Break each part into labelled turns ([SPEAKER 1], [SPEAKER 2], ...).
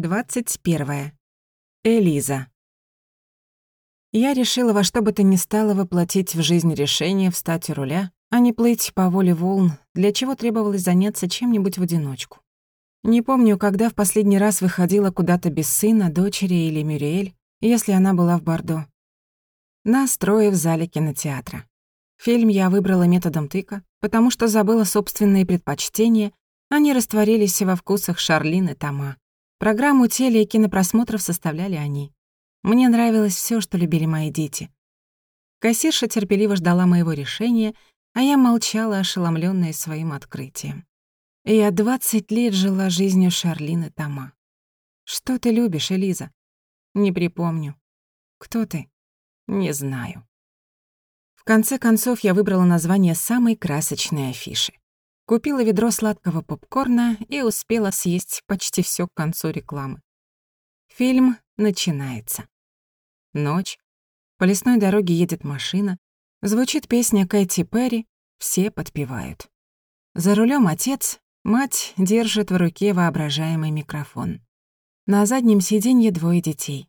[SPEAKER 1] 21. Элиза. Я решила во что бы то ни стало воплотить в жизнь решение встать у руля, а не плыть по воле волн, для чего требовалось заняться чем-нибудь в одиночку. Не помню, когда в последний раз выходила куда-то без сына, дочери или Мюриэль, если она была в Бордо. Нас трое в зале кинотеатра. Фильм я выбрала методом тыка, потому что забыла собственные предпочтения, они растворились во вкусах Шарлин и Тома. Программу теле- и кинопросмотров составляли они. Мне нравилось все, что любили мои дети. Кассирша терпеливо ждала моего решения, а я молчала, ошеломленная своим открытием. Я двадцать лет жила жизнью Шарлины Тома. Что ты любишь, Элиза? Не припомню. Кто ты? Не знаю. В конце концов, я выбрала название самой красочной афиши. Купила ведро сладкого попкорна и успела съесть почти все к концу рекламы. Фильм начинается. Ночь. По лесной дороге едет машина. Звучит песня Кэти Перри, все подпевают. За рулем отец, мать держит в руке воображаемый микрофон. На заднем сиденье двое детей.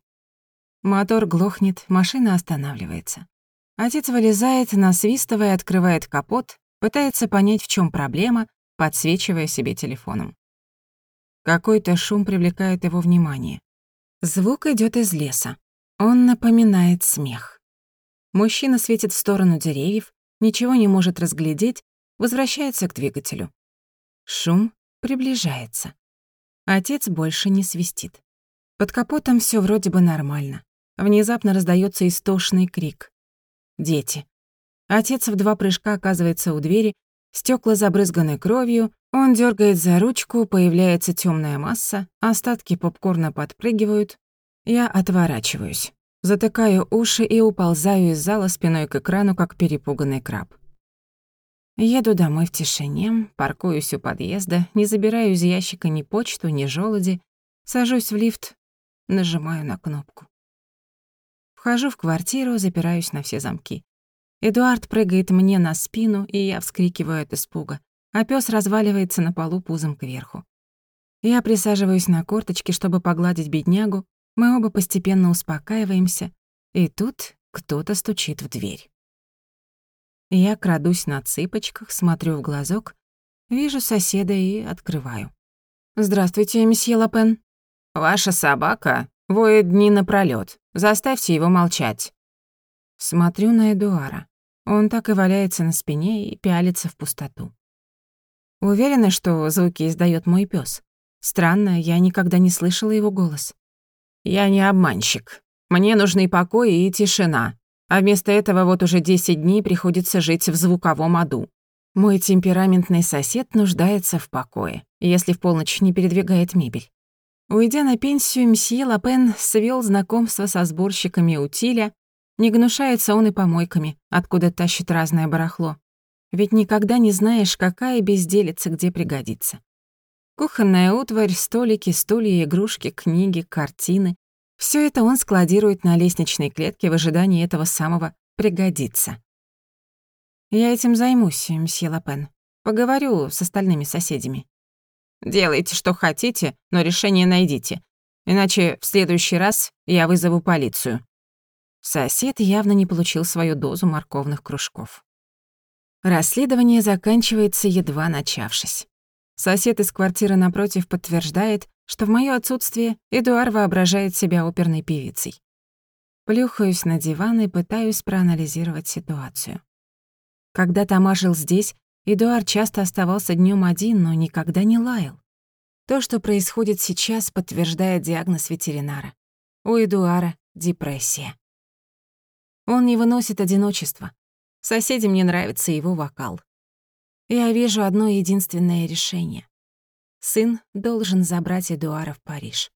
[SPEAKER 1] Мотор глохнет, машина останавливается. Отец вылезает, насвистывая, открывает капот, Пытается понять, в чем проблема, подсвечивая себе телефоном. Какой-то шум привлекает его внимание. Звук идет из леса. Он напоминает смех. Мужчина светит в сторону деревьев, ничего не может разглядеть, возвращается к двигателю. Шум приближается. Отец больше не свистит. Под капотом все вроде бы нормально. Внезапно раздается истошный крик. Дети. Отец в два прыжка оказывается у двери, стекла забрызганы кровью, он дергает за ручку, появляется темная масса, остатки попкорна подпрыгивают. Я отворачиваюсь, затыкаю уши и уползаю из зала спиной к экрану, как перепуганный краб. Еду домой в тишине, паркуюсь у подъезда, не забираю из ящика ни почту, ни желуди, сажусь в лифт, нажимаю на кнопку. Вхожу в квартиру, запираюсь на все замки. Эдуард прыгает мне на спину, и я вскрикиваю от испуга, а пёс разваливается на полу пузом кверху. Я присаживаюсь на корточки, чтобы погладить беднягу, мы оба постепенно успокаиваемся, и тут кто-то стучит в дверь. Я крадусь на цыпочках, смотрю в глазок, вижу соседа и открываю. «Здравствуйте, месье Лапен».
[SPEAKER 2] «Ваша собака воет дни напролёт. Заставьте его молчать».
[SPEAKER 1] Смотрю на Эдуара. Он так и валяется на спине и пялится в пустоту. Уверена, что звуки издает мой пес. Странно, я никогда не слышала его голос.
[SPEAKER 2] «Я не обманщик. Мне нужны покой и тишина. А вместо этого вот уже 10 дней приходится жить в звуковом аду. Мой темпераментный сосед нуждается в покое, если в полночь не передвигает мебель.
[SPEAKER 1] Уйдя на пенсию, мсье Лапен свел знакомство со сборщиками утиля не гнушается он и помойками, откуда тащит разное барахло. Ведь никогда не знаешь, какая безделица где пригодится. Кухонная утварь, столики, стулья, игрушки, книги, картины — все это он складирует на лестничной клетке в ожидании этого самого «пригодится». Я этим займусь, мсье Лапен. Поговорю с остальными соседями.
[SPEAKER 2] Делайте, что хотите, но решение найдите. Иначе в следующий раз я вызову полицию.
[SPEAKER 1] Сосед явно не получил свою дозу морковных кружков. Расследование заканчивается, едва начавшись. Сосед из квартиры напротив подтверждает, что в моё отсутствие Эдуар воображает себя оперной певицей. Плюхаюсь на диван и пытаюсь проанализировать ситуацию. Когда Тома жил здесь, Эдуар часто оставался днём один, но никогда не лаял. То, что происходит сейчас, подтверждает диагноз ветеринара. У Эдуара депрессия. Он не выносит одиночества. Соседям не нравится его вокал. Я вижу одно единственное решение. Сын должен забрать Эдуара в Париж.